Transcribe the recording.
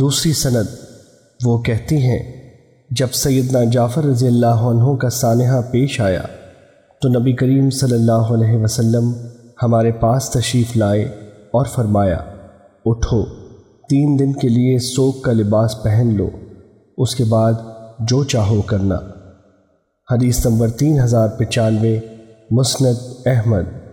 دوسری سند، وہ کہتی ہیں، جب سیدنا جعفر رضی اللہ عنہ کا سانحہ پیش آیا، تو نبی کریم صلی اللہ علیہ وسلم ہمارے پاس تشریف لائے اور فرمایا، اٹھو، تین دن کے لیے سوک کا لباس پہن لو، اس کے بعد جو چاہو کرنا۔ حدیث نمبر تین ہزار پچانوے، مسند احمد۔